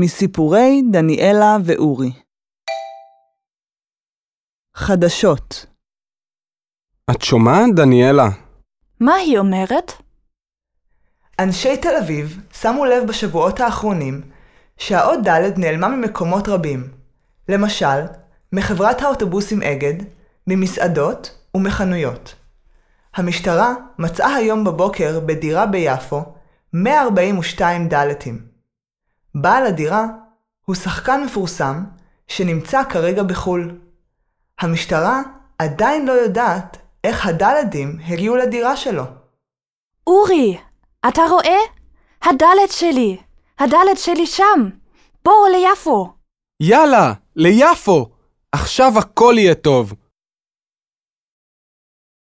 מסיפורי דניאלה ואורי. חדשות את שומעת, דניאלה? מה היא אומרת? אנשי תל אביב שמו לב בשבועות האחרונים שהאות ד' נעלמה ממקומות רבים. למשל, מחברת האוטובוסים אגד, ממסעדות ומחנויות. המשטרה מצאה היום בבוקר בדירה ביפו 142 דלתים. בעל הדירה הוא שחקן מפורסם שנמצא כרגע בחו"ל. המשטרה עדיין לא יודעת איך הדלתים הגיעו לדירה שלו. אורי, אתה רואה? הדלת שלי. הדלת שלי שם. בואו ליפו. יאללה, ליפו! עכשיו הכל יהיה טוב.